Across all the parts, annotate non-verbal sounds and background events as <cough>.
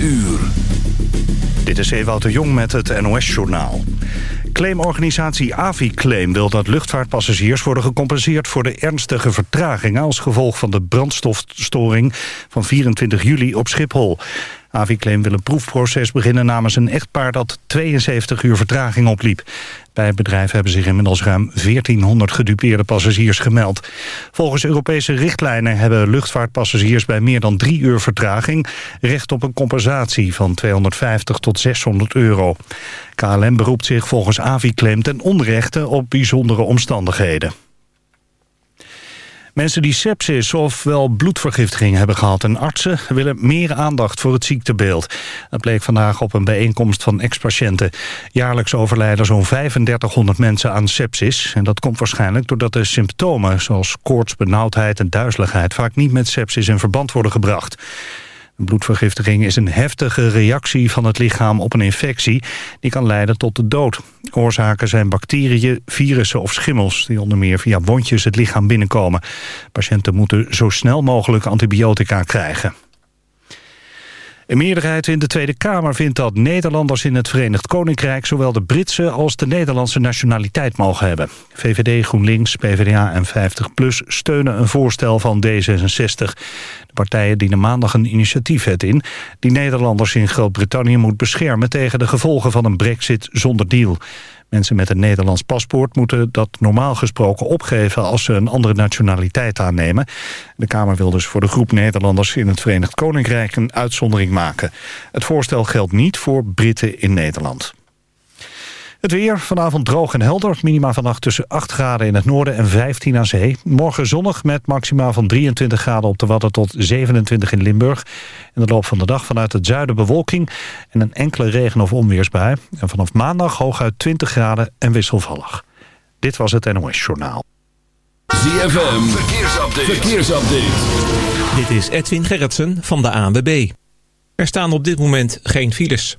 uur. Dit is Ewout de Jong met het NOS-journaal. Claimorganisatie Aviclaim wil dat luchtvaartpassagiers worden gecompenseerd voor de ernstige vertragingen als gevolg van de brandstofstoring van 24 juli op Schiphol. Aviclaim wil een proefproces beginnen namens een echtpaar dat 72 uur vertraging opliep. Bij het bedrijf hebben zich inmiddels ruim 1400 gedupeerde passagiers gemeld. Volgens Europese richtlijnen hebben luchtvaartpassagiers bij meer dan drie uur vertraging recht op een compensatie van 250 tot 600 euro. KLM beroept zich volgens Aviclaim ten onrechte op bijzondere omstandigheden. Mensen die sepsis of wel bloedvergiftiging hebben gehad en artsen willen meer aandacht voor het ziektebeeld. Dat bleek vandaag op een bijeenkomst van ex-patiënten. Jaarlijks overlijden zo'n 3500 mensen aan sepsis. En dat komt waarschijnlijk doordat de symptomen zoals koorts, benauwdheid en duizeligheid vaak niet met sepsis in verband worden gebracht. Bloedvergiftiging is een heftige reactie van het lichaam op een infectie... die kan leiden tot de dood. Oorzaken zijn bacteriën, virussen of schimmels... die onder meer via wondjes het lichaam binnenkomen. Patiënten moeten zo snel mogelijk antibiotica krijgen. Een meerderheid in de Tweede Kamer vindt dat Nederlanders in het Verenigd Koninkrijk zowel de Britse als de Nederlandse nationaliteit mogen hebben. VVD, GroenLinks, PvdA en 50PLUS steunen een voorstel van D66. De partijen dienen maandag een initiatiefwet in die Nederlanders in Groot-Brittannië moet beschermen tegen de gevolgen van een brexit zonder deal. Mensen met een Nederlands paspoort moeten dat normaal gesproken opgeven als ze een andere nationaliteit aannemen. De Kamer wil dus voor de groep Nederlanders in het Verenigd Koninkrijk een uitzondering maken. Het voorstel geldt niet voor Britten in Nederland. Het weer, vanavond droog en helder. Minima vannacht tussen 8 graden in het noorden en 15 aan zee. Morgen zonnig met maxima van 23 graden op de Wadden tot 27 in Limburg. In de loop van de dag vanuit het zuiden bewolking en een enkele regen- of onweersbui. En vanaf maandag hooguit 20 graden en wisselvallig. Dit was het NOS Journaal. ZFM, verkeersupdate. verkeersupdate. Dit is Edwin Gerritsen van de ANWB. Er staan op dit moment geen files.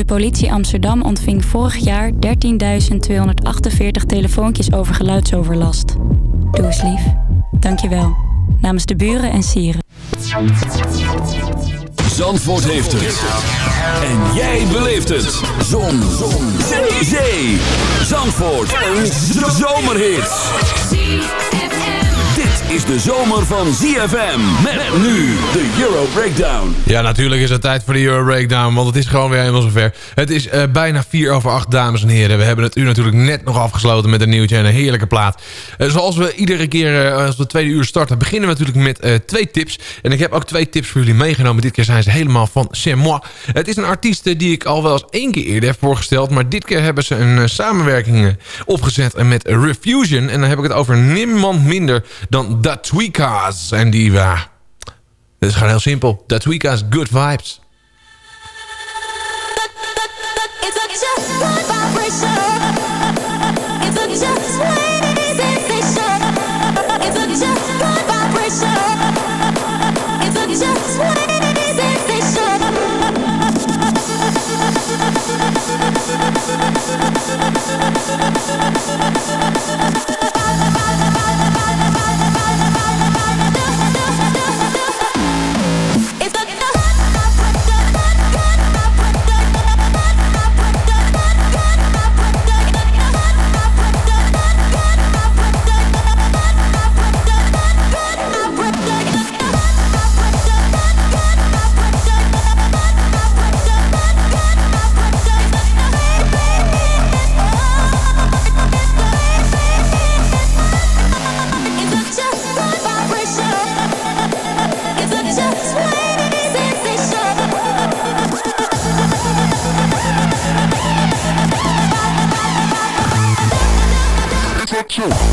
De politie Amsterdam ontving vorig jaar 13.248 telefoontjes over geluidsoverlast. Doe eens lief. Dankjewel. Namens de buren en sieren. Zandvoort heeft het. En jij beleeft het. Zon. Zon. Zee. Zandvoort. Een zomerhit. Is de zomer van ZFM. Met nu de Euro Breakdown. Ja, natuurlijk is het tijd voor de Euro Breakdown, want het is gewoon weer helemaal zover. Het is eh, bijna 4 over 8, dames en heren. We hebben het uur natuurlijk net nog afgesloten met een nieuwtje en een heerlijke plaat. Eh, zoals we iedere keer eh, als we het tweede uur starten, beginnen we natuurlijk met twee tips. En ik heb ook twee tips voor jullie meegenomen. Dit keer zijn ze helemaal van C'est Moi. Het is een artiest die ik al wel eens één keer eerder heb voorgesteld, maar dit keer hebben ze een samenwerking opgezet met Refusion. En dan heb ik het over niemand minder dan The Tweakers. En die, uh, het is gewoon heel simpel. The Tweakers, Good Vibes. you.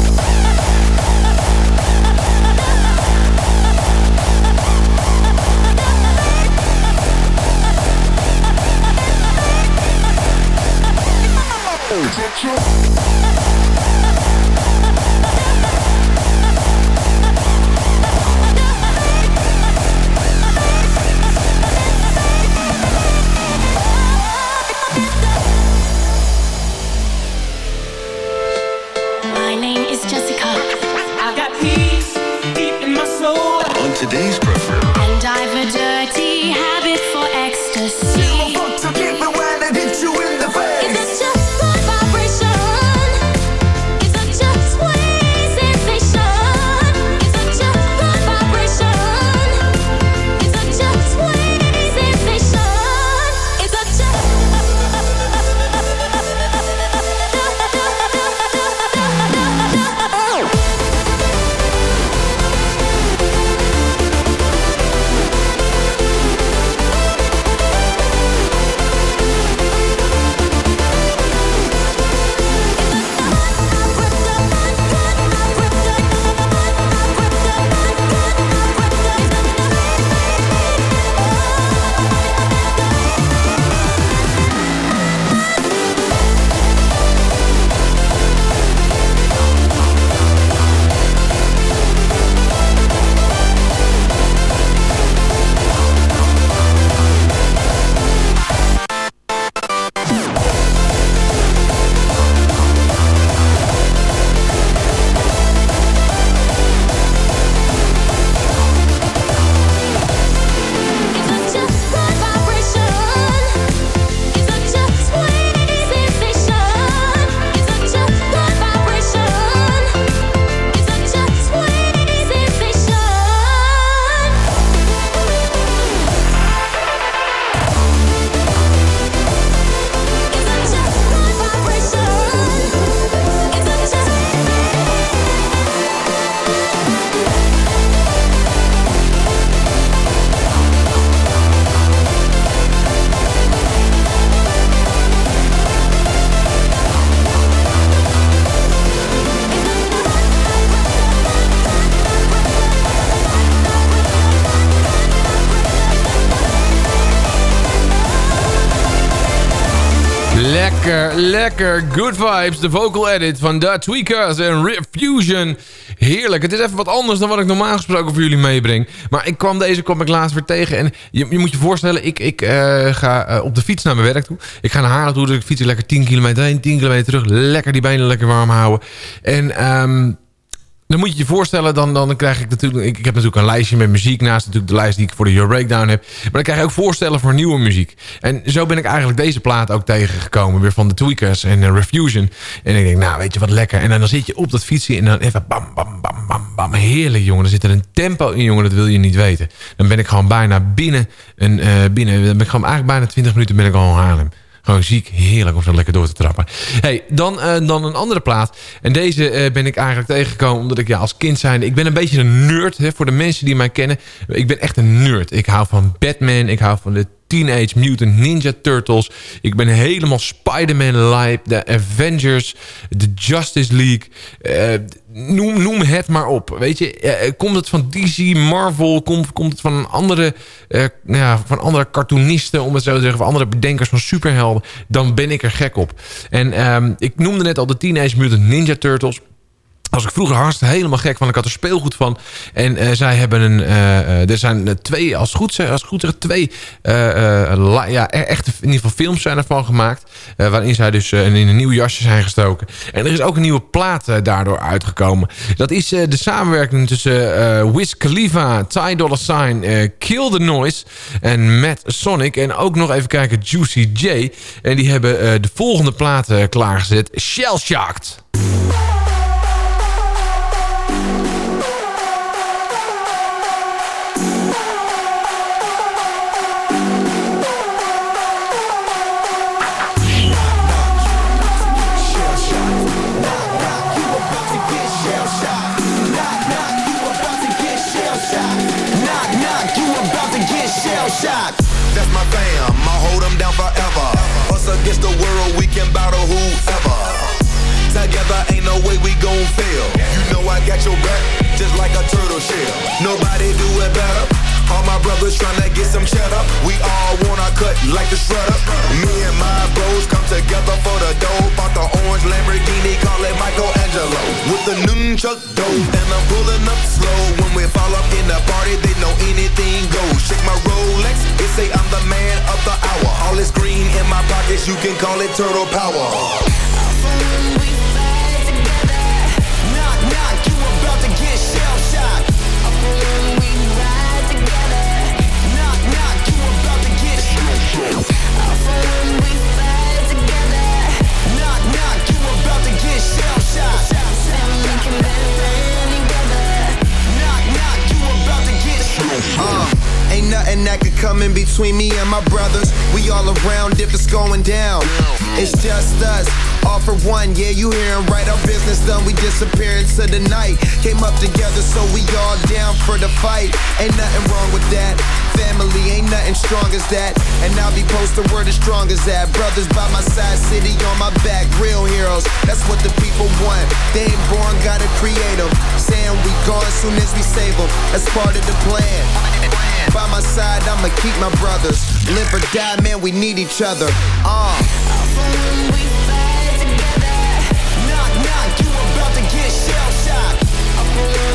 Lekker, lekker. Good vibes. De vocal edit van The Tweakers en Refusion. Heerlijk. Het is even wat anders dan wat ik normaal gesproken voor jullie meebreng. Maar ik kwam deze kwam ik laatst weer tegen. En je, je moet je voorstellen, ik, ik eh, ga eh, op de fiets naar mijn werk toe. Ik ga naar Haarlem toe, dus ik fiets lekker 10 kilometer heen, 10 kilometer terug. Lekker die benen lekker warm houden. En... ehm dan moet je je voorstellen, dan, dan krijg ik natuurlijk... Ik, ik heb natuurlijk een lijstje met muziek naast natuurlijk de lijst die ik voor de Your Breakdown heb. Maar dan krijg je ook voorstellen voor nieuwe muziek. En zo ben ik eigenlijk deze plaat ook tegengekomen. Weer van de Tweakers en uh, Refusion. En ik denk, nou weet je wat lekker. En dan, dan zit je op dat fietsje en dan even bam, bam, bam, bam, bam. Heerlijk jongen. Er zit er een tempo in jongen, dat wil je niet weten. Dan ben ik gewoon bijna binnen. Een, eh, binnen dan ben gewoon eigenlijk bijna 20 minuten ben ik al in Haarlem. Gewoon ziek, heerlijk om zo lekker door te trappen. Hey, dan, eh, dan een andere plaat. En deze eh, ben ik eigenlijk tegengekomen omdat ik ja, als kind zijn... Ik ben een beetje een nerd, hè, voor de mensen die mij kennen. Ik ben echt een nerd. Ik hou van Batman, ik hou van de Teenage Mutant Ninja Turtles. Ik ben helemaal Spider-Man live. De Avengers, de Justice League. eh, noem, noem het maar op. Weet je, eh, komt het van DC, Marvel? Komt, komt het van andere, eh, nou ja, van andere cartoonisten, om het zo te zeggen, van andere bedenkers van superhelden? Dan ben ik er gek op. En ehm, ik noemde net al de Teenage Mutant Ninja Turtles was ik vroeger hartstikke helemaal gek van. Ik had er speelgoed van. En eh, zij hebben een... eh, eh, er zijn twee, als goed, als goed zeg, twee... ja, e- echte, in ieder geval films zijn ervan gemaakt. waarin zij dus in een nieuw jasje zijn gestoken. En er is ook een nieuwe plaat daardoor uitgekomen. Dat is de samenwerking tussen Wiz Khalifa, Ty Dolla Sign, Kill the Noise en Matt Sonic. En ook nog even kijken, Juicy J. En die hebben de volgende plaat klaargezet. Shell Shocked. Fail. You know I got your back, just like a turtle shell. Nobody do it better. All my brothers tryna get some cheddar. We all wanna cut like the shredder. Me and my bros come together for the dough. Bought the orange Lamborghini, call it Michelangelo. With the nunchuck dough, and I'm pulling up slow. When we fall up in the party, they know anything goes. Shake my Rolex, it say I'm the man of the hour. All this green in my pockets, you can call it turtle power. Uh, ain't nothing that could come in between me and my brothers. We all around if it's going down. It's just us, all for one. Yeah, you hearing right? Our business done. We disappear into the night. Came up together, so we all down for the fight. Ain't nothing wrong with that. Family ain't nothing strong as that. And I'll be posted where the strong as that. Brothers by my side, city on my back. Real heroes, that's what the people want. They ain't born, gotta create them. Saying we gone soon as we save them. That's part of the plan. By my side, I'ma keep my brothers. Live or die, man, we need each other. Uh. Ooh.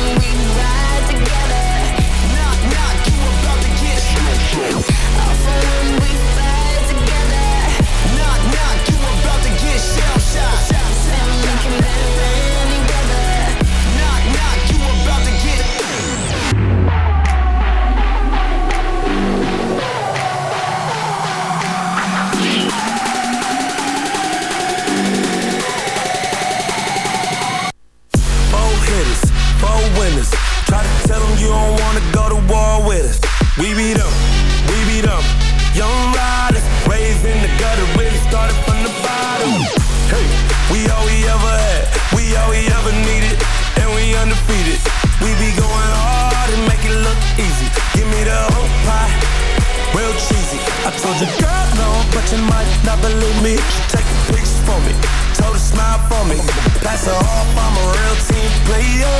not believe me, she take a picture for me. Told her smile for me. Pass her off, I'm a real team player.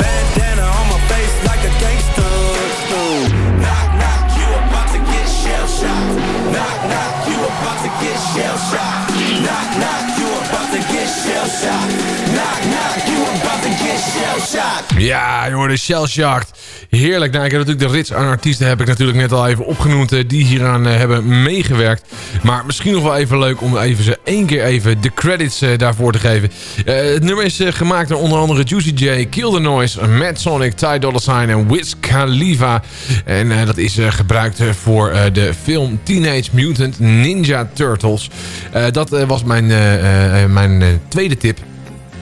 Bandana on my face like a gangster. Knock, knock, you about to get shell shocked. Knock, knock, you about to get shell shocked. Knock, knock, you about to get shell shocked. Ja, je hoorde Shell Shocked. Heerlijk. Nou, ik heb natuurlijk de rits aan artiesten heb ik natuurlijk net al even opgenoemd eh, die hieraan eh, hebben meegewerkt. Maar misschien nog wel even leuk om even ze één keer even de credits eh, daarvoor te geven. Het nummer is gemaakt door onder andere Juicy J, Kill the Noise, Matt Sonic, Ty Dolla Sign en Wiz Khalifa. En dat is gebruikt voor de film Teenage Mutant Ninja Turtles. Dat was mijn, mijn tweede tip.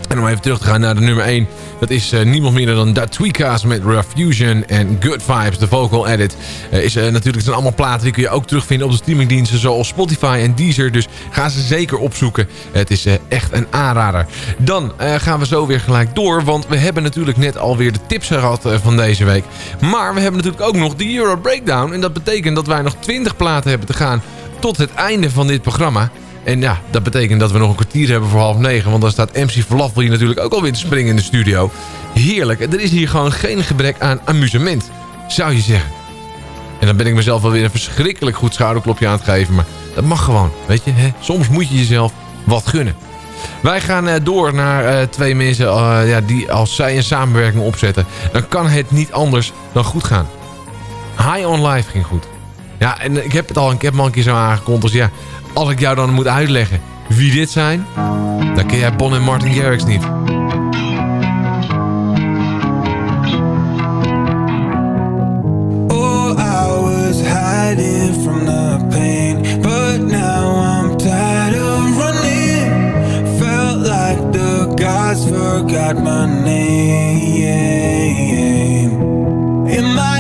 En om even terug te gaan naar de nummer 1. Dat is eh, niemand minder dan Datwika's met Refusion en Good Vibes, de vocal edit. Eh, is, eh, natuurlijk, zijn allemaal platen die kun je ook terugvinden op de streamingdiensten zoals Spotify en Deezer. Dus ga ze zeker opzoeken. Het is echt een aanrader. Dan gaan we zo weer gelijk door, want we hebben natuurlijk net alweer de tips gehad eh, van deze week. Maar we hebben natuurlijk ook nog de Euro Breakdown. En dat betekent dat wij nog 20 platen hebben te gaan tot het einde van dit programma. En ja, dat betekent dat we nog een kwartier hebben voor half negen. Want dan staat MC Falafel hier natuurlijk ook alweer te springen in de studio. Heerlijk. Er is hier gewoon geen gebrek aan amusement. Zou je zeggen. En dan ben ik mezelf wel weer een verschrikkelijk goed schouderklopje aan het geven. Maar dat mag gewoon. Weet je, hè? soms moet je jezelf wat gunnen. Wij gaan eh, door naar eh, twee mensen eh, ja, die als zij een samenwerking opzetten. Dan kan het niet anders dan goed gaan. High on Life ging goed. Ja, en ik heb het al een keer zo aangekondigd. Dus ja, als ik jou dan moet uitleggen wie dit zijn... dan ken jij Bon en Martin Garrix niet. Oh, forgot my name. In my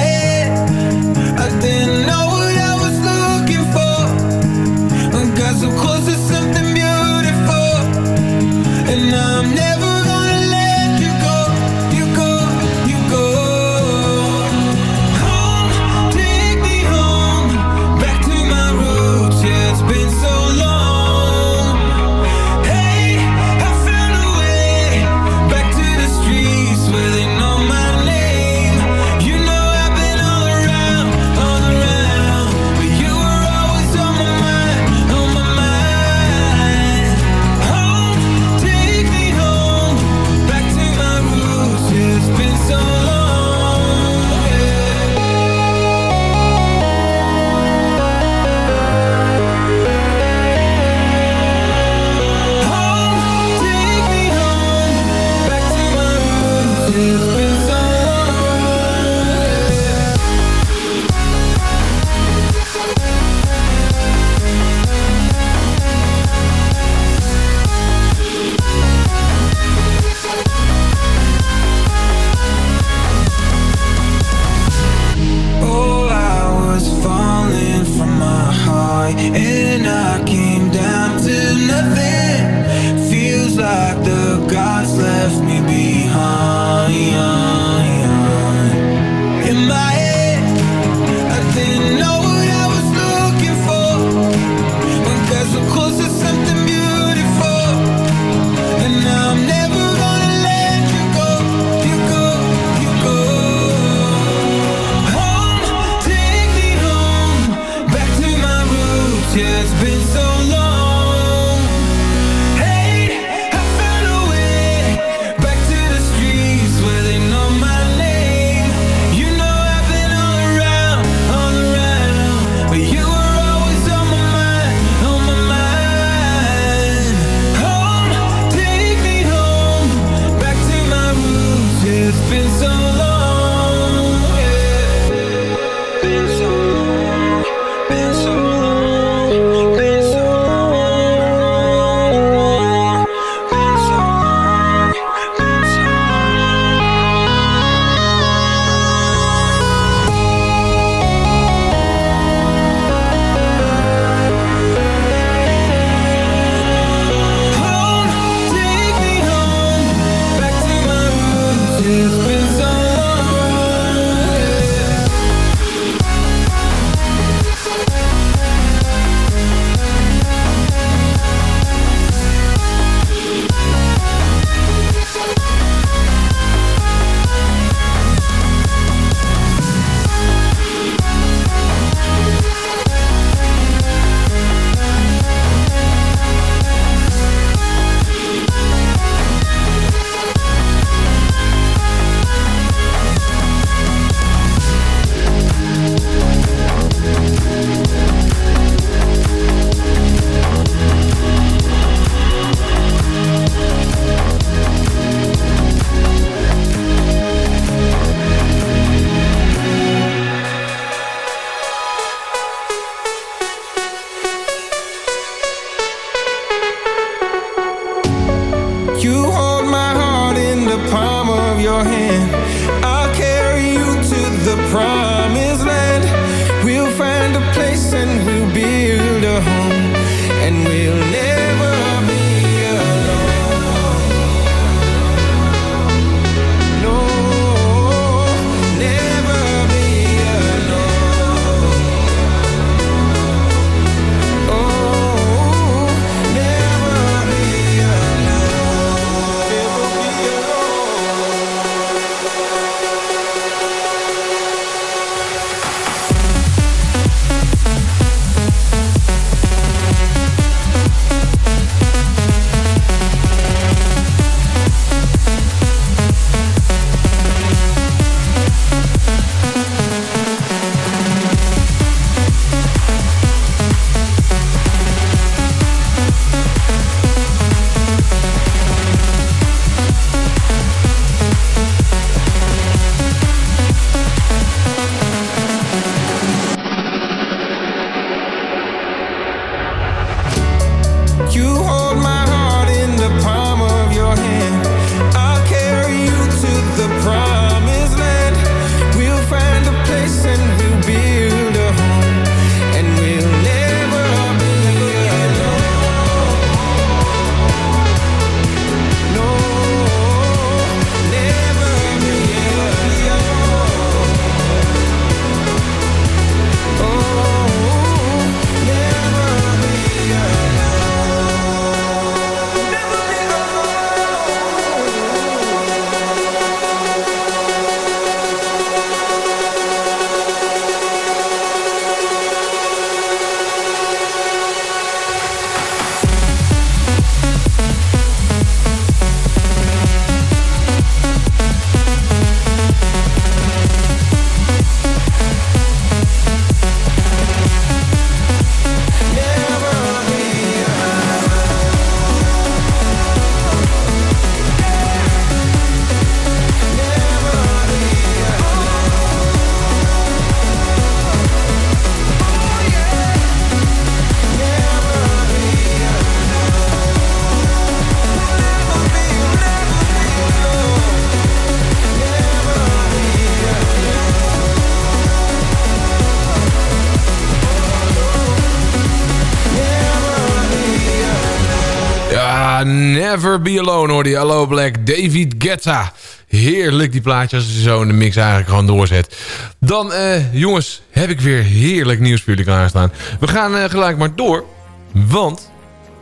Be Alone hoor die Hello Black, David Guetta. Heerlijk die plaatjes als je zo in de mix eigenlijk gewoon doorzet. Dan, eh, jongens, heb ik weer heerlijk nieuws voor jullie klaarstaan. We gaan eh, gelijk maar door, want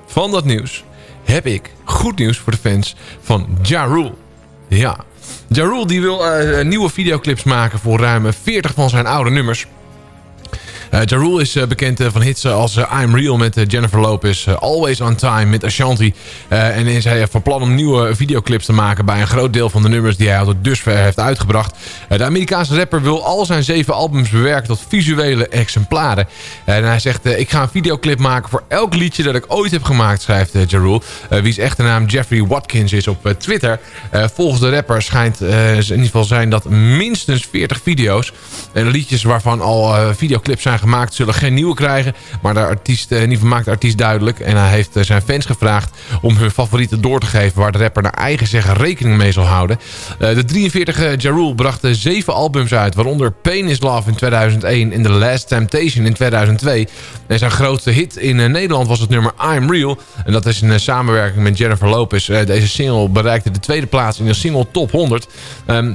van dat nieuws heb ik goed nieuws voor de fans van Ja Rule. Ja, Ja Rule die wil eh, nieuwe videoclips maken voor ruim 40 van zijn oude nummers. Eh ja Rule is eh, bekend eh, van hits eh, als I'm Real met Jennifer Lopez, Always on Time met Ashanti. en is hij van plan om nieuwe videoclips te maken bij een groot deel van de nummers die hij tot dusver heeft uitgebracht. De Amerikaanse rapper wil al zijn zeven albums bewerken tot visuele exemplaren. en hij zegt, ik ga een videoclip maken voor elk liedje dat ik ooit heb gemaakt, schrijft Ja Rule. Wie's echte naam Jeffrey Watkins is op Twitter. Volgens de rapper schijnt in ieder geval zijn dat minstens 40 video's. En liedjes waarvan al videoclips zijn gemaakt zullen geen nieuwe krijgen. Maar de artiest, eh, in ieder geval maakt de artiest duidelijk. En hij heeft eh, zijn fans gevraagd om hun favorieten door te geven... waar de rapper naar eigen zeggen rekening mee zal houden. Eh, de 43 Ja Rule bracht zeven albums uit... waaronder Pain is Love in 2001 en The Last Temptation in 2002. En zijn grootste hit in Nederland was het nummer I'm Real. En dat is een samenwerking met Jennifer Lopez. Deze single bereikte de tweede plaats in de single top 100... Ehm,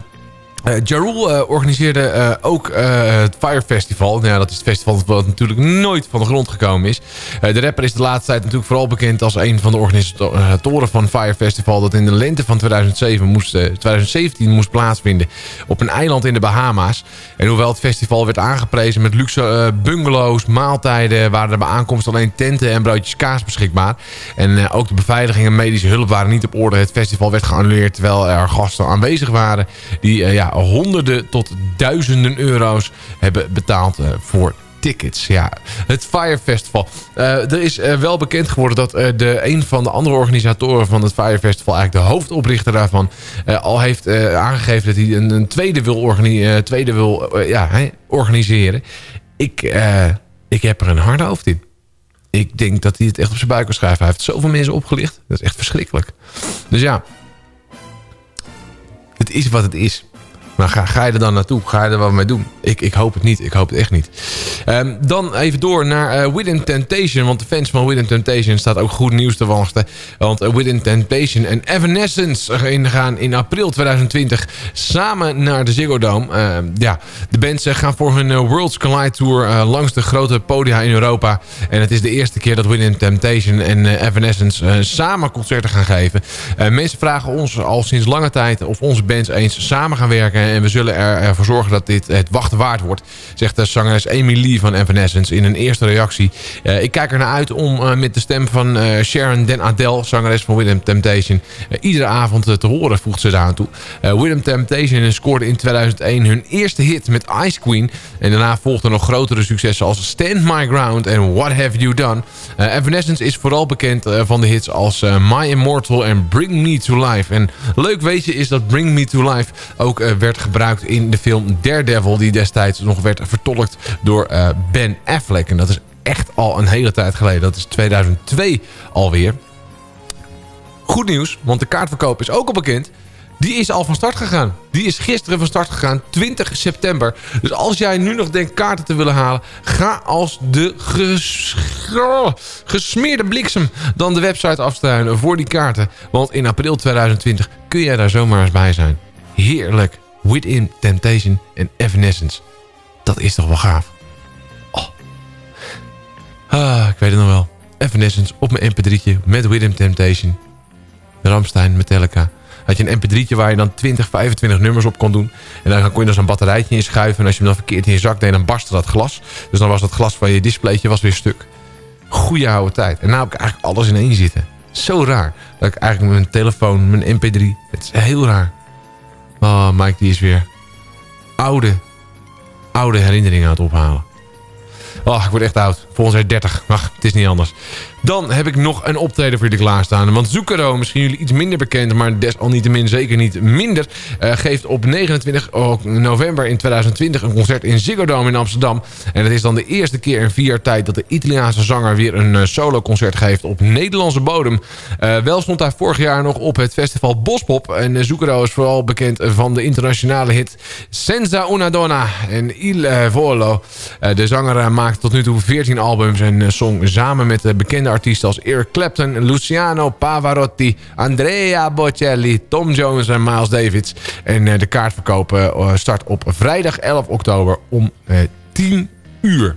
eh Ja Rule, eh, organiseerde eh, ook het Fire Festival. Nou ja, dat is het festival wat natuurlijk nooit van de grond gekomen is. De rapper is de laatste tijd natuurlijk vooral bekend als een van de organisatoren van Fire Festival... dat in de lente van 2007 moest, eh, 2017 moest plaatsvinden op een eiland in de Bahama's. En hoewel het festival werd aangeprezen met luxe bungalows, maaltijden... waren er bij aankomst alleen tenten en broodjes kaas beschikbaar. En ook de beveiliging en medische hulp waren niet op orde. Het festival werd geannuleerd terwijl er gasten aanwezig waren... die eh, honderden tot duizenden euro's hebben betaald eh, voor tickets. Ja, het Fire Festival. Eh, er is eh, wel bekend geworden dat de, een van de andere organisatoren van het Fire Festival... eigenlijk de hoofdoprichter daarvan al heeft aangegeven... dat hij een, een tweede wil, tweede wil ja, organiseren. Ik, ik heb er een hard hoofd in. Ik denk dat hij het echt op zijn buik wil schrijven. Hij heeft zoveel mensen opgelicht. Dat is echt verschrikkelijk. Dus ja, het is wat het is. Maar ga, ga je er dan naartoe? Ga je er wat mee doen? Ik, ik hoop het niet. Ik hoop het echt niet. Ehm, dan even door naar eh Within Temptation. Want de fans van Within Temptation staat ook goed nieuws te wachten. Want eh, Within Temptation en Evanescence gaan in april 2020 samen naar de Ziggo Dome. Ehm, ja, de bands eh, gaan voor hun Worlds Collide Tour langs de grote podia in Europa. En het is de eerste keer dat Within Temptation en Evanescence samen concerten gaan geven. Mensen vragen ons al sinds lange tijd of onze bands eens samen gaan werken. En we zullen er- ervoor zorgen dat dit het wachten waard wordt. Zegt de zangeres Lee van Evanescence in een eerste reactie. Eh, ik kijk er naar uit om eh, met de stem van eh, Sharon Den Adel, zangeres van Within Temptation, eh, iedere avond eh, te horen, voegt ze daaraan toe. Eh Within Temptation scoorde in 2001 hun eerste hit met Ice Queen. En daarna volgden nog grotere successen als Stand My Ground en What Have You Done. Eh, Evanescence is vooral bekend eh, van de hits als eh, My Immortal en Bring Me To Life. En leuk weetje is dat Bring Me To Life ook eh, werd gebruikt in de film Daredevil... die destijds nog werd vertolkt door eh, Ben Affleck. En dat is echt al een hele tijd geleden. Dat is 2002 alweer. Goed nieuws, want de kaartverkoop is ook al bekend. Die is al van start gegaan. Die is gisteren van start gegaan, 20 september. Dus als jij nu nog denkt kaarten te willen halen... ga als de ges gesmeerde bliksem dan de website afstruinen voor die kaarten. Want in april 2020 kun jij daar zomaar eens bij zijn. Heerlijk. Within Temptation en Evanescence. Dat is toch wel gaaf. Oh. Ah, ik weet het nog wel. Evanescence op mijn mp3'tje met Within Temptation. Ramstein, Metallica. Had je een mp3'tje waar je dan 20, 25 nummers op kon doen. En dan kon je dan zo'n batterijtje in schuiven. En als je hem dan verkeerd in je zak deed, dan barstte dat glas. Dus dan was dat glas van je displaytje was weer stuk. Goeie oude tijd. En nu heb ik eigenlijk alles in één zitten. Zo raar. Dat ik eigenlijk mijn telefoon, mijn mp3... Het is heel raar. Oh, Mike die is weer oude, oude herinneringen aan het ophalen. Oh, ik word echt oud. Volgens mij 30. Ach, het is niet anders. Dan heb ik nog een optreden voor jullie klaarstaan. Want Zucchero, misschien jullie iets minder bekend... maar desalniettemin zeker niet minder... eh, geeft op 29 november in 2020 een concert in Ziggo Dome in Amsterdam. En het is dan de eerste keer in vier jaar tijd... dat de Italiaanse zanger weer een eh, solo-concert geeft op Nederlandse bodem. Eh, wel stond hij vorig jaar nog op het festival Bospop. En uh, Zucchero is vooral bekend van de internationale hit... Senza una donna en Il Volo. De zanger maakt tot nu toe 14 albums en zong samen met de bekende artiesten als Eric Clapton, Luciano Pavarotti, Andrea Bocelli, Tom Jones en Miles Davids. En eh, de kaartverkoop eh, start op vrijdag 11 oktober om eh, 10 uur.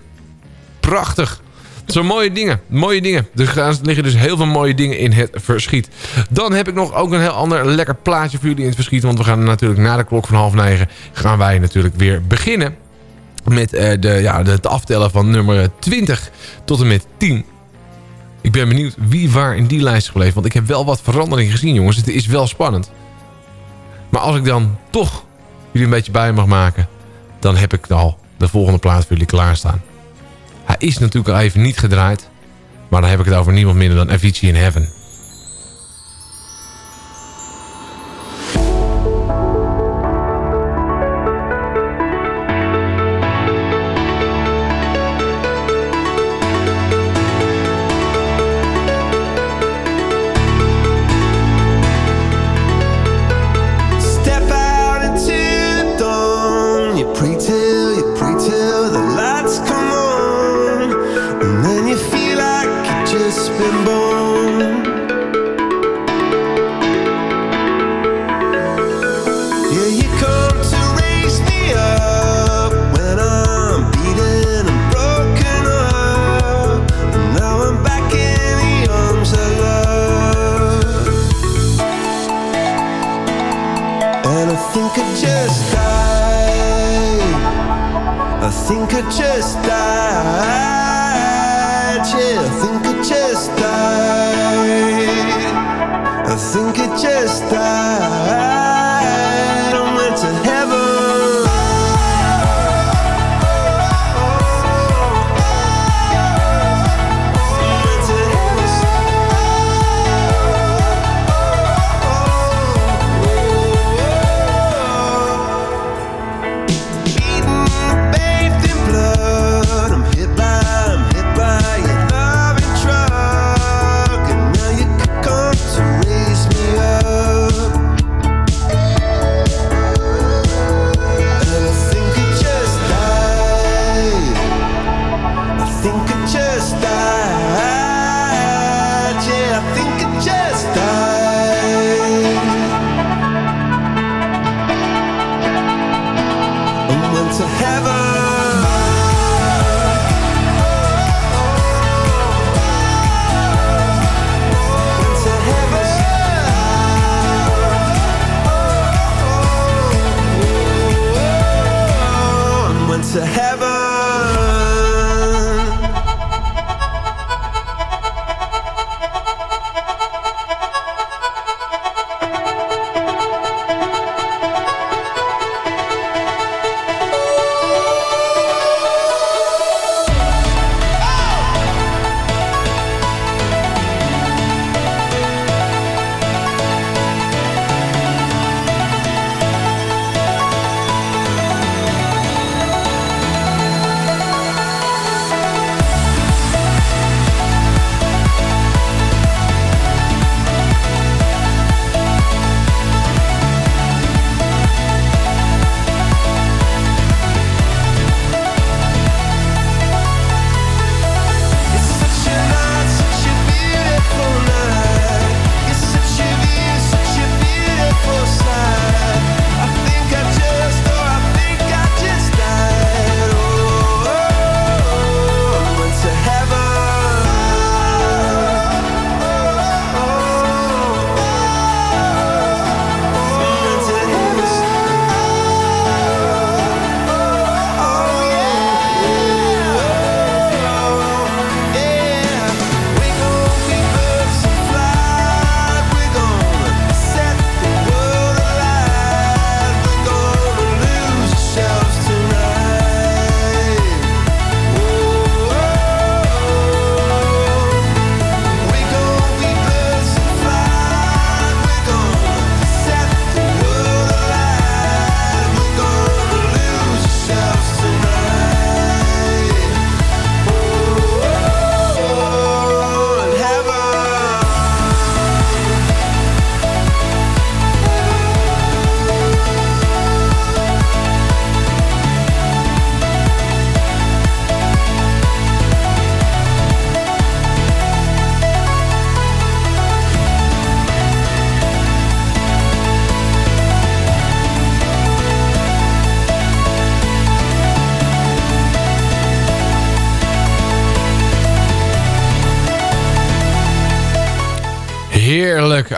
Prachtig. Zo mooie dingen, mooie dingen. Er liggen dus heel veel mooie dingen in het verschiet. Dan heb ik nog ook een heel ander lekker plaatje voor jullie in het verschiet. Want we gaan natuurlijk na de klok van half negen... gaan wij natuurlijk weer beginnen met eh, de, ja, het aftellen van nummer 20 tot en met 10. Ik ben benieuwd wie waar in die lijst gebleven. Want ik heb wel wat verandering gezien, jongens. Het is wel spannend. Maar als ik dan toch jullie een beetje bij mag maken... dan heb ik al de volgende plaat voor jullie klaarstaan. Hij is natuurlijk al even niet gedraaid. Maar dan heb ik het over niemand minder dan Avicii in Heaven.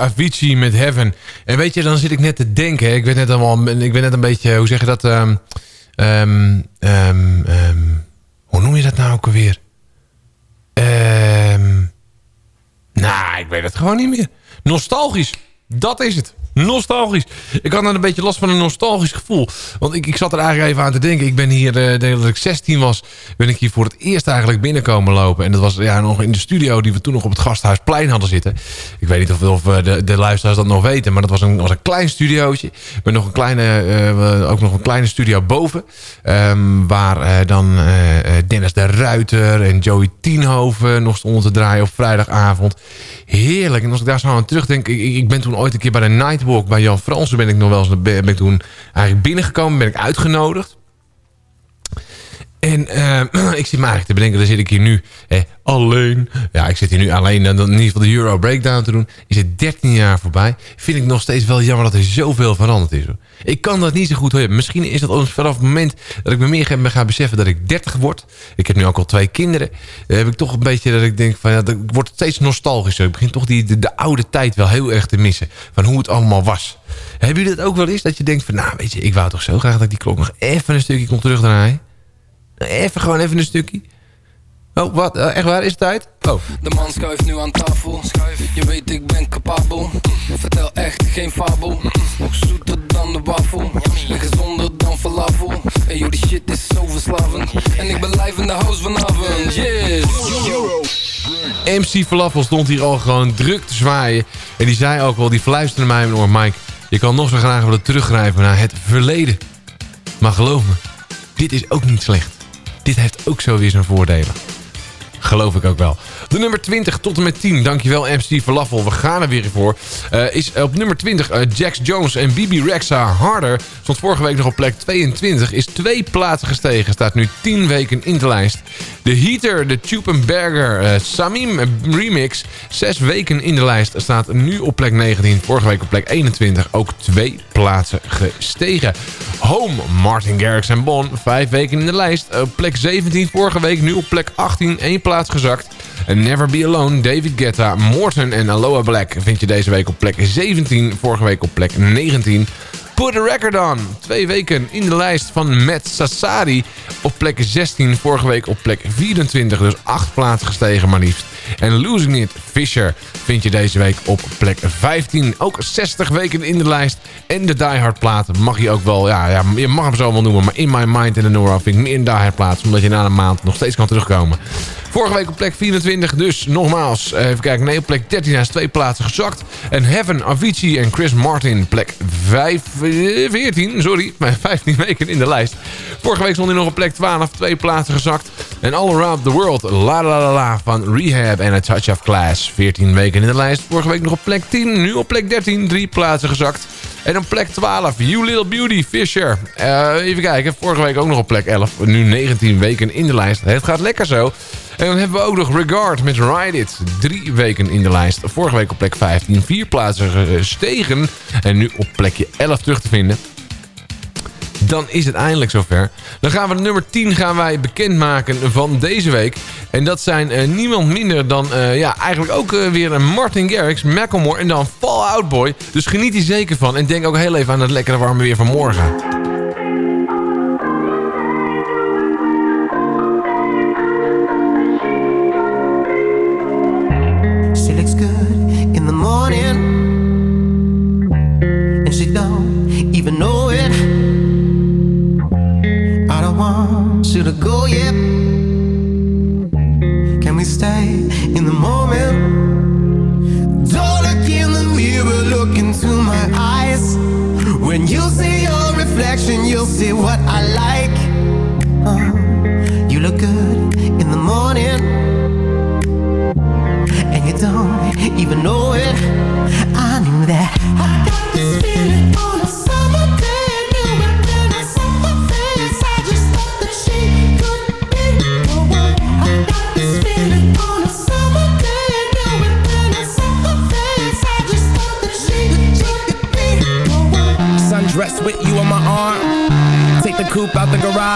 Avicii met Heaven. En weet je, dan zit ik net te denken. Ik ben net, allemaal, ik ben net een beetje, hoe zeg je dat? ehm, ehm, ehm, hoe noem je dat nou ook? Ehm, nou, ik weet het gewoon niet meer. Nostalgisch, dat is het. Nostalgisch. Ik had dan een beetje last van een nostalgisch gevoel. Want ik, ik zat er eigenlijk even aan te denken. Ik ben hier, eh, denk dat ik 16 was, ben ik hier voor het eerst eigenlijk binnenkomen lopen. En dat was ja, nog in de studio die we toen nog op het Gasthuisplein hadden zitten. Ik weet niet of, of eh, de, de luisteraars dat nog weten. Maar dat was een, was een klein studiootje. Met nog een kleine, eh, ook nog een kleine studio boven. Ehm, waar dan Dennis de Ruiter en Joey Tienhoven nog stonden te draaien op vrijdagavond. Heerlijk. En als ik daar zo aan terugdenk. Ik, ik ben toen ooit een keer bij de Nightwalk bij Jan Fransen ben ik nog wel eens ben ik toen eigenlijk binnengekomen. Ben ik uitgenodigd. En eh, <clears throat> ik zit me eigenlijk te bedenken, dan zit ik hier nu hè, alleen. Ja, ik zit hier nu alleen en dan in ieder geval de Euro Breakdown te doen. Is het 13 jaar voorbij. Vind ik nog steeds wel jammer dat er zoveel veranderd is. Hoor. Ik kan dat niet zo goed horen. Misschien is dat vanaf het moment dat ik me meer ga- beseffen dat ik 30 word. Ik heb nu ook al twee kinderen. Heb ik toch een beetje dat ik denk van ja, dat wordt steeds nostalgischer. Ik begin toch die, de, de oude tijd wel heel erg te missen. Van hoe het allemaal was. Hebben jullie dat ook wel eens? Dat je denkt van nou weet je, ik wou toch zo graag dat ik die klok nog even een stukje kon terugdraaien. Even gewoon even een stukje. Oh, wat? Eh, echt waar? Is het tijd? Oh. De man schuift nu aan tafel. Je weet ik ben capabel. Vertel echt geen fabel. Nog zoeter dan de wafel. En gezonder dan falafel. En joh, die shit is zo verslavend. En ik ben live in de house vanavond. Yes! MC Falafel stond hier al gewoon druk te zwaaien. En die zei ook wel, die fluisterde mij in mijn oor. Mike, je kan nog zo graag willen teruggrijpen naar het verleden. Maar geloof me, dit is ook niet slecht. Dit heeft ook zo weer zijn voordelen. Geloof ik ook wel. De nummer 20 tot en met 10. Dankjewel MC Falafel. We gaan er weer voor. Eh, is op nummer 20 eh, Jax Jones en Bibi Rexa Harder. Stond vorige week nog op plek 22. Is twee plaatsen gestegen. Staat nu 10 weken in de lijst. De Heater, de Chupenberger eh Samim remix. Zes weken in de lijst. Staat nu op plek 19. Vorige week op plek 21. Ook twee plaatsen gestegen. Home, Martin Garrix en Bon. Vijf weken in de lijst. Op plek 17 vorige week. Nu op plek 18. één plaats gezakt. En Never Be Alone, David Guetta, Morton en Aloha Black... vind je deze week op plek 17. Vorige week op plek 19. Put a Record On. Twee weken in de lijst van Matt Sassari. Op plek 16. Vorige week op plek 24. Dus acht plaatsen gestegen maar liefst. En Losing It, Fisher, vind je deze week op plek 15. Ook 60 weken in de lijst. En de Die Hard plaat mag je ook wel... Ja, ja je mag hem zo wel noemen. Maar In My Mind en de Nora vind ik meer een Die Hard plaat. Omdat je na een maand nog steeds kan terugkomen. Vorige week op plek 24, dus nogmaals, eh, even kijken. Nee, op plek 13 hij is twee plaatsen gezakt. En Heaven, Avicii en Chris Martin, plek 5, eh, 14, sorry, <laughs> maar 15 weken in de lijst. Vorige week stond hij nog op plek 12, twee plaatsen gezakt. En All Around the World, La La La La van Rehab en A Touch of Class, 14 weken in de lijst. Vorige week nog op plek 10, nu op plek 13, drie plaatsen gezakt. En op plek 12, You Little Beauty, Fisher. Eh, even kijken, vorige week ook nog op plek 11. Nu 19 weken in de lijst. Het gaat lekker zo. En dan hebben we ook nog Regard met Ride It. Drie weken in de lijst. Vorige week op plek 15. Vier plaatsen gestegen. En nu op plekje 11 terug te vinden. Dan is het eindelijk zover. Dan gaan we nummer 10 gaan wij bekendmaken van deze week. En dat zijn eh, niemand minder dan eh, ja, eigenlijk ook eh, weer een Martin Garrix, Macklemore en dan Fall Out Boy. Dus geniet hier zeker van. En denk ook heel even aan het lekkere warme weer van morgen. She looks go yet. Can we stay in the moment? Don't look in the mirror, look into my eyes. When you see your reflection, you'll see what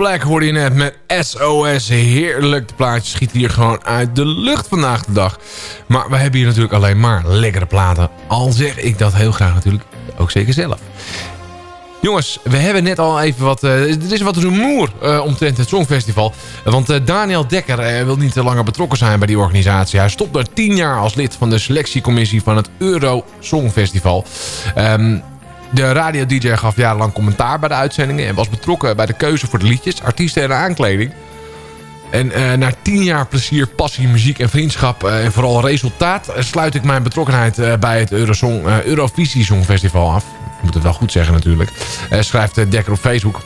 Black hoorde je net met SOS. Heerlijk, de plaatjes schieten hier gewoon uit de lucht vandaag de dag. Maar we hebben hier natuurlijk alleen maar lekkere platen. Al zeg ik dat heel graag natuurlijk ook zeker zelf. Jongens, we hebben net al even wat... eh, er is wat rumoer eh, omtrent het Songfestival. Want eh, Daniel Dekker wil niet te langer betrokken zijn bij die organisatie. Hij stopt er tien jaar als lid van de selectiecommissie van het Euro Songfestival. Ehm, de radio-dj gaf jarenlang commentaar bij de uitzendingen... en was betrokken bij de keuze voor de liedjes, artiesten en aankleding. En eh, na tien jaar plezier, passie, muziek en vriendschap... eh, en vooral resultaat... eh, sluit ik mijn betrokkenheid bij het Eurosong, Eurovisie Songfestival af. Ik moet het wel goed zeggen natuurlijk. Schrijft Dekker op Facebook.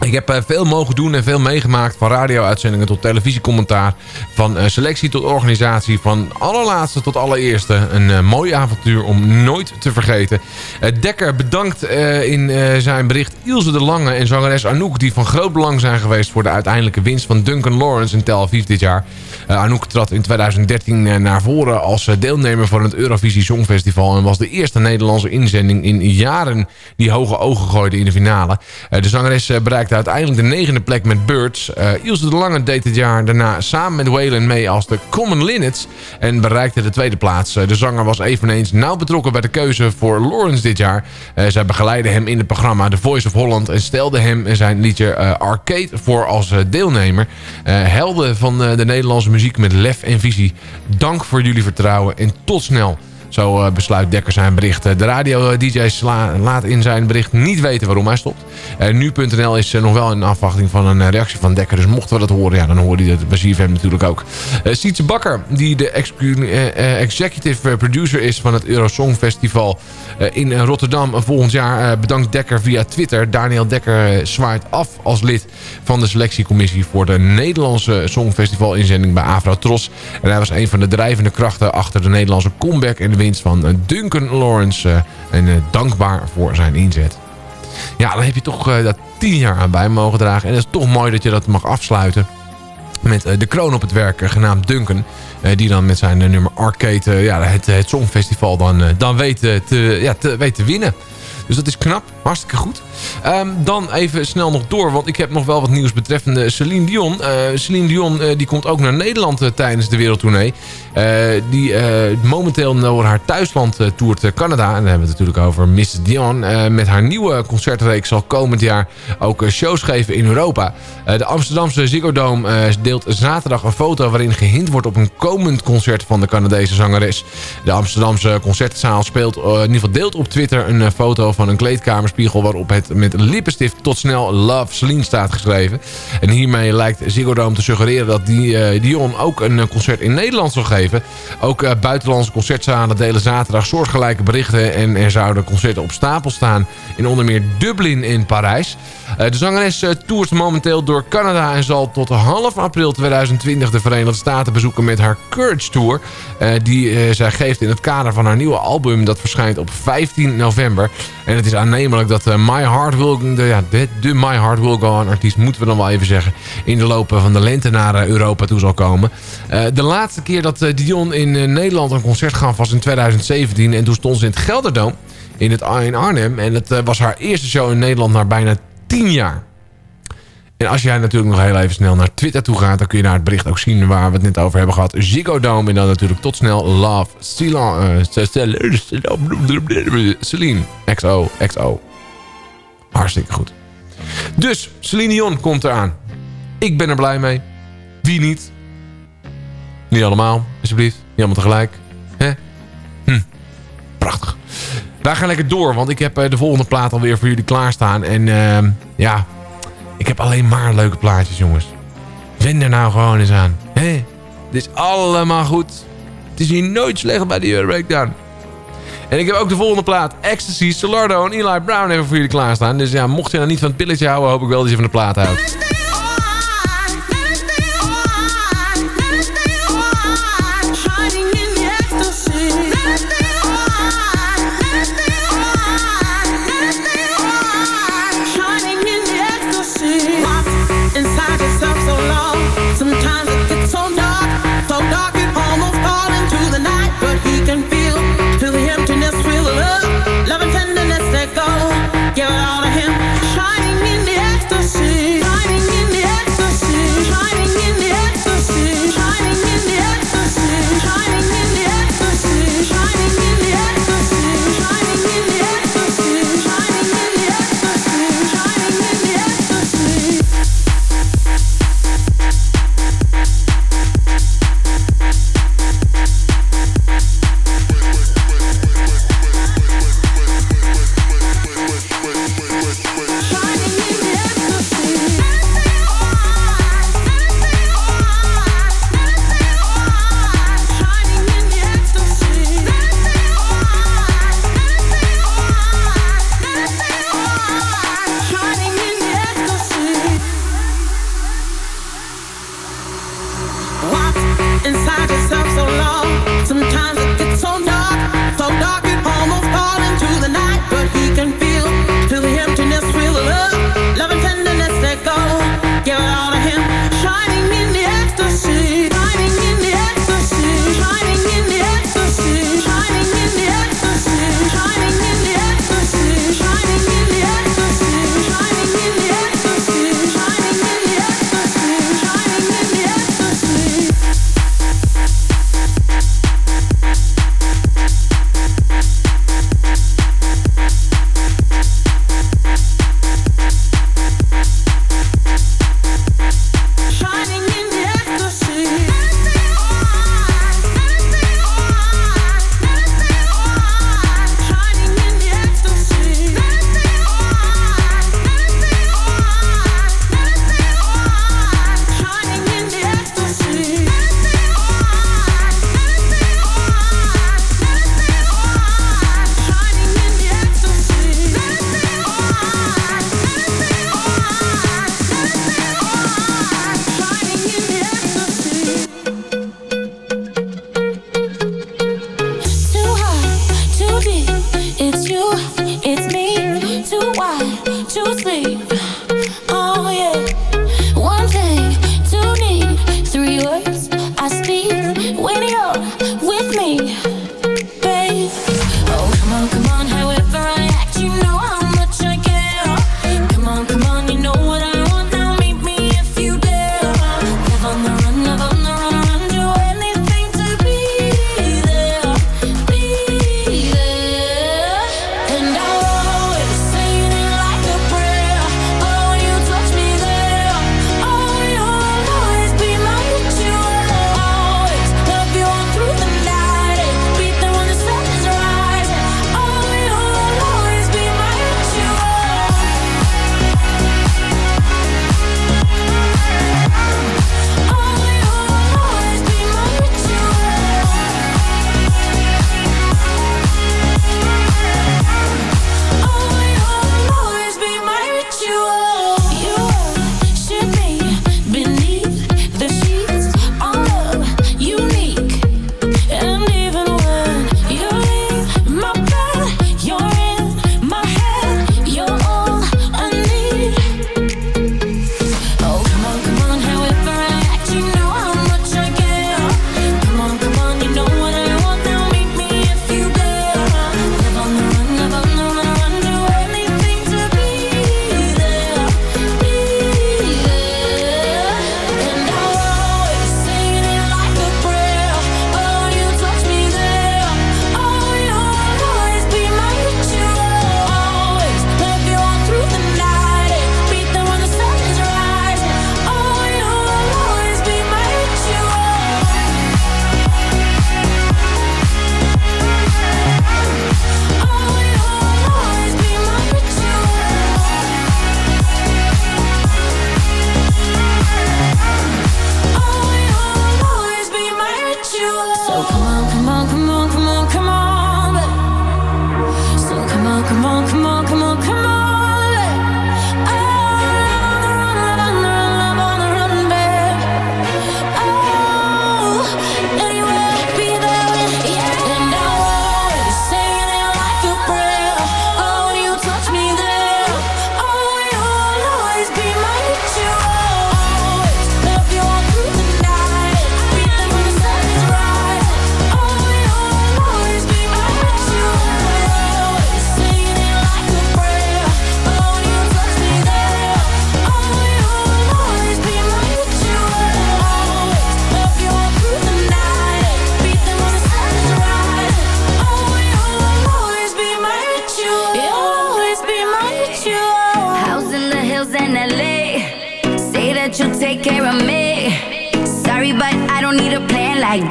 Ik heb eh, veel mogen doen en veel meegemaakt. Van radio-uitzendingen tot televisiecommentaar. Van eh, selectie tot organisatie. Van allerlaatste tot allereerste. Een eh, mooi avontuur om nooit te vergeten. Dekker bedankt in zijn bericht Ilse de Lange en zangeres Anouk... die van groot belang zijn geweest voor de uiteindelijke winst van Duncan Lawrence in Tel Aviv dit jaar. Eh, Anouk trad in 2013 eh, naar voren als eh, deelnemer van het Eurovisie Songfestival... en was de eerste Nederlandse inzending in jaren die hoge ogen gooide in de finale. De zangeres bereikte uiteindelijk de negende plek met Birds. Ilse de Lange deed dit jaar daarna samen met Waylon mee als de Common Linnets... en bereikte de tweede plaats. De zanger was eveneens nauw betrokken bij de keuze voor Lawrence dit jaar. Zij begeleidde hem in het programma The Voice of Holland... en stelde hem zijn liedje Arcade voor als deelnemer. Helden van de Nederlandse muziek met lef en visie. Dank voor jullie vertrouwen en tot snel. Zo eh, besluit Dekker zijn bericht. Eh, De radio-dj laat in zijn bericht niet weten waarom hij stopt. Eh, Nu.nl is eh, nog wel in afwachting van een eh, reactie van Dekker. Dus mochten we dat horen, ja, dan hoorde hij dat bij ZFM natuurlijk ook. Eh, Sietse Bakker, die de execu- eh, eh, executive eh, producer is van het Eurosong Festival eh, in eh, Rotterdam volgend jaar, eh, bedankt Dekker via Twitter. Daniel Dekker eh, zwaait af als lid van de selectiecommissie voor de Nederlandse Songfestival inzending bij Afro Tros. En hij was een van de drijvende krachten achter de Nederlandse comeback en winst van eh, Duncan Lawrence. eh, En eh, dankbaar voor zijn inzet. Ja, dan heb je toch dat tien jaar aan bij mogen dragen. En het is toch mooi dat je dat mag afsluiten met de kroon op het werk, genaamd Duncan. die dan met zijn nummer Arcade ja, het, het Songfestival dan, dan weet, te, ja, te, weet te winnen. Dus dat is knap. Hartstikke goed. Ehm, dan even snel nog door. Want ik heb nog wel wat nieuws betreffende Celine Dion. Eh, Celine Dion eh, die komt ook naar Nederland eh, tijdens de wereldtournee. Die momenteel door haar thuisland toert Canada. En dan hebben we het natuurlijk over Miss Dion. Met haar nieuwe concertreeks zal komend jaar ook shows geven in Europa. De Amsterdamse Ziggo Dome deelt zaterdag een foto waarin gehind wordt op een komend concert van de Canadese zangeres. De Amsterdamse concertzaal speelt, in ieder geval deelt op Twitter een foto van een kleedkamerspiegel waarop het met lippenstift tot snel Love Celine staat geschreven. En hiermee lijkt Ziggo Dome te suggereren dat die, eh, Dion ook een eh, concert in Nederland zal geven. Ook eh, buitenlandse concertzalen delen zaterdag soortgelijke berichten. En er zouden concerten op stapel staan in onder meer Dublin en Parijs. De zangeres toert momenteel door Canada en zal tot half april 2020 de Verenigde Staten bezoeken met haar Courage Tour. die zij geeft in het kader van haar nieuwe album dat verschijnt op 15 november. En het is aannemelijk dat eh, My Heart Will, de, ja, de, My Heart Will Go On artiest, moeten we dan wel even zeggen, in de loop van de lente naar eh, Europa toe zal komen. Eh, de laatste keer dat eh, Dion in eh, Nederland een concert gaf was in 2017 en toen stond ze in het Gelderdoom in, het, in Arnhem. En eh, was haar eerste show in Nederland na bijna 10 jaar. En als jij natuurlijk nog heel even snel naar Twitter toe gaat... dan kun je daar het bericht ook zien waar we het net over hebben gehad. Ziggo Dome en dan natuurlijk tot snel Love Celine. eh, Celine. XO, XO. Hartstikke goed. Dus, Celine Dion komt eraan. Ik ben er blij mee. Wie niet? Niet allemaal, alsjeblieft. Niet allemaal tegelijk. Hè? Hm. Prachtig. Wij gaan lekker door, want ik heb eh, de volgende plaat alweer voor jullie klaarstaan. En ehm, ja, ik heb alleen maar leuke plaatjes, jongens. Wend er nou gewoon eens aan. Hè? Het is allemaal goed. Het is hier nooit slecht bij de Euro Breakdown. En ik heb ook de volgende plaat. Ecstasy, Solardo en Eli Brown even voor jullie klaarstaan. Dus ja, mocht je nou niet van het pilletje houden, hoop ik wel dat je van de plaat houdt.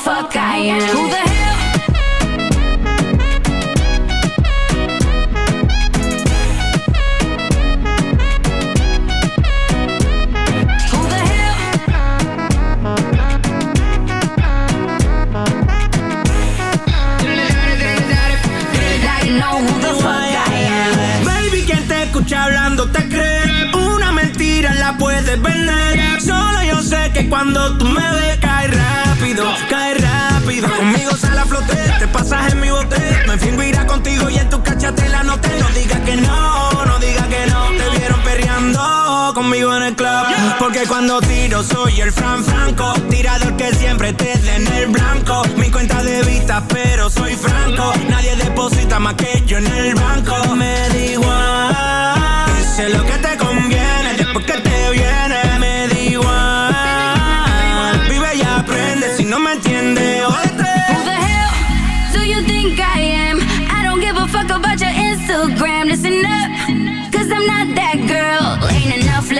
fuck I am. Who the hell? hablando te crees Una mentira la puedes vender Solo yo sé que cuando tú me en mi bote. Me fingo irá contigo y en tu no te no digas que no, no digas que no. Te vieron perreando conmigo en el club. Porque cuando tiro soy el Fran Franco. Tirador que siempre te dé en el blanco. Mi cuenta de vista, pero soy franco. Nadie deposita más que yo en el banco. Me da igual. Sé lo que te conviene después que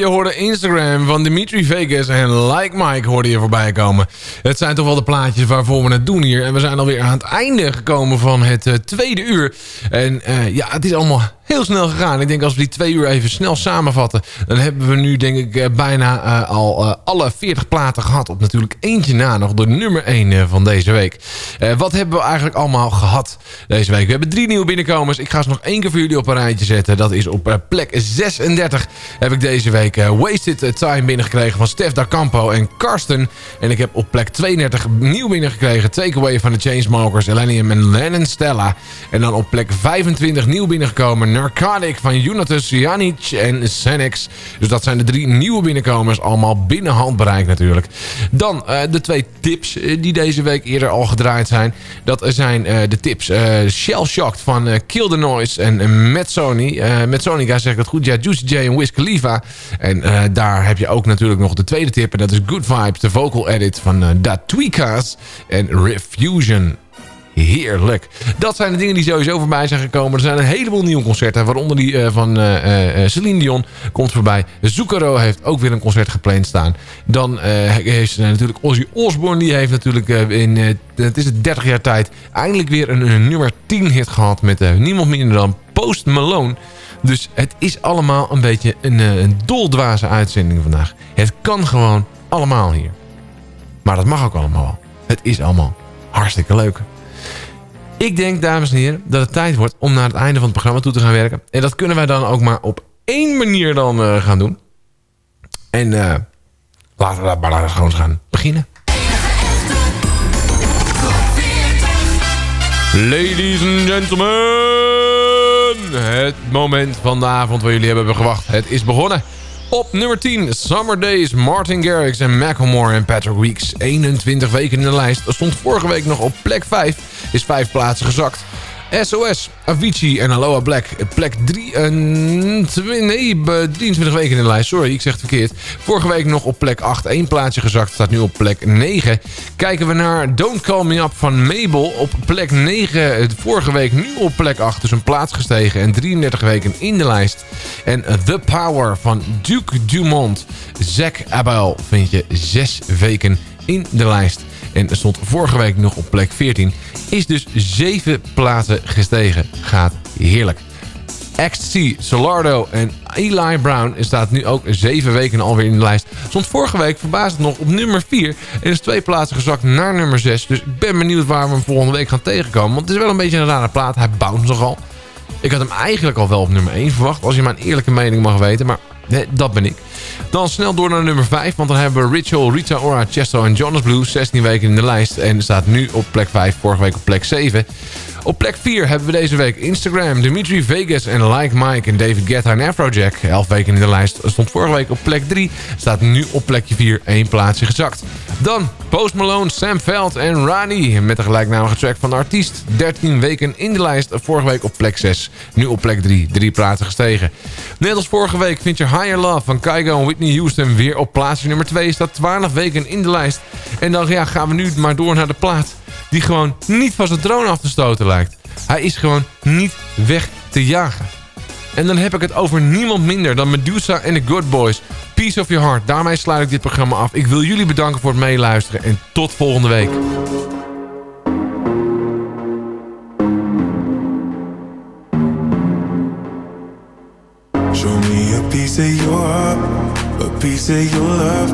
je hoorde Instagram van Dimitri Vegas en Like Mike hoorde je voorbij komen. Het zijn toch wel de plaatjes waarvoor we het doen hier. En we zijn alweer aan het einde gekomen van het eh, tweede uur. En eh, ja, het is allemaal heel snel gegaan. Ik denk als we die twee uur even snel samenvatten... dan hebben we nu denk ik eh, bijna eh, al eh, alle 40 platen gehad. Op natuurlijk eentje na nog de nummer 1 van deze week. Wat hebben we eigenlijk allemaal gehad deze week? We hebben drie nieuwe binnenkomers. Ik ga ze nog één keer voor jullie op een rijtje zetten. Dat is op plek 36 heb ik deze week Wasted Time binnengekregen van Stef Da Campo en Karsten. En ik heb op plek 32 nieuw binnengekregen Takeaway van de Chainsmokers, Elenium en Lennon Stella. En dan op plek 25 nieuw binnengekomen Narcotic van Unatus, Janic en Senex. Dus dat zijn de drie nieuwe binnenkomers, allemaal binnen handbereik natuurlijk. Dan eh, de twee tips eh, die deze week eerder al gedraaid zijn. Dat zijn eh, de tips Shocked van Kill the Noise en uh, Met Sony. Met Sonica zeg ik dat goed. Ja, Juicy J en Wiz Khalifa. En daar heb je ook natuurlijk nog de tweede tip. En dat is Good Vibes, de vocal edit van uh, en Refusion. Heerlijk. Dat zijn de dingen die sowieso voorbij zijn gekomen. Er zijn een heleboel nieuwe concerten. Waaronder die uh, van uh, Celine Dion komt voorbij. Zucchero heeft ook weer een concert gepland staan. Dan heeft natuurlijk Ozzy Osbourne. Die heeft natuurlijk in het is het 30 jaar tijd eindelijk weer een, een nummer 10 hit gehad. Met niemand minder dan Post Malone. Dus het is allemaal een beetje een, een doldwaze uitzending vandaag. Het kan gewoon allemaal hier. Maar dat mag ook allemaal wel. Het is allemaal hartstikke leuk. Ik denk, dames en heren, dat het tijd wordt om naar het einde van het programma toe te gaan werken. En dat kunnen wij dan ook maar op één manier dan uh, gaan doen. En uh, laten we maar gewoon gaan beginnen. Ladies and gentlemen, het moment van de avond waar jullie hebben gewacht. Het is begonnen. Op nummer 10, Summer Days, Martin Garrix en Macklemore en Patrick Weeks. 21 weken in de lijst. Stond vorige week nog op plek 5. Is 5 plaatsen gezakt. SOS, Avicii en Aloha Black. Plek 3, uh, nee, 23 weken in de lijst. Sorry, ik zeg het verkeerd. Vorige week nog op plek 8, één plaatsje gezakt. Staat nu op plek 9. Kijken we naar Don't Call Me Up van Mabel. Op plek 9, vorige week nu op plek 8. Dus een plaats gestegen en 33 weken in de lijst. En The Power van Duke Dumont. Zack Abel vind je 6 weken in de lijst. En stond vorige week nog op plek 14. Is dus 7 plaatsen gestegen. Gaat heerlijk. Ecstasy, Solardo en Eli Brown staat nu ook 7 weken alweer in de lijst. Stond vorige week verbaasd nog op nummer 4. En is twee plaatsen gezakt naar nummer 6. Dus ik ben benieuwd waar we hem volgende week gaan tegenkomen. Want het is wel een beetje een rare plaat. Hij bounce nogal. Ik had hem eigenlijk al wel op nummer 1 verwacht. Als je mijn eerlijke mening mag weten. Maar dat ben ik. Dan snel door naar nummer 5. Want dan hebben we Ritual, Rita Ora, Chesto en Jonas Blue. 16 weken in de lijst. En staat nu op plek 5. Vorige week op plek 7. Op plek 4 hebben we deze week Instagram, Dimitri Vegas en Like Mike en David Guetta en Afrojack. 11 weken in de lijst. Stond vorige week op plek 3. Staat nu op plekje 4. één plaatsje gezakt. Dan Post Malone, Sam Veld en Rani. Met de gelijknamige track van de artiest. 13 weken in de lijst. Vorige week op plek 6. Nu op plek 3. Drie plaatsen gestegen. Net als vorige week vind je Higher Love van Kygo en Whitney Houston weer op plaatsje nummer 2. Staat 12 weken in de lijst. En dan ja, gaan we nu maar door naar de plaat. Die gewoon niet van zijn troon af te stoten lijkt. Hij is gewoon niet weg te jagen. En dan heb ik het over niemand minder dan Medusa en The Good Boys. Peace of Your Heart. Daarmee sluit ik dit programma af. Ik wil jullie bedanken voor het meeluisteren. En tot volgende week. A piece of your a piece of your love.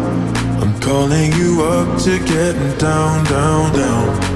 I'm calling you up to getting down, down, down.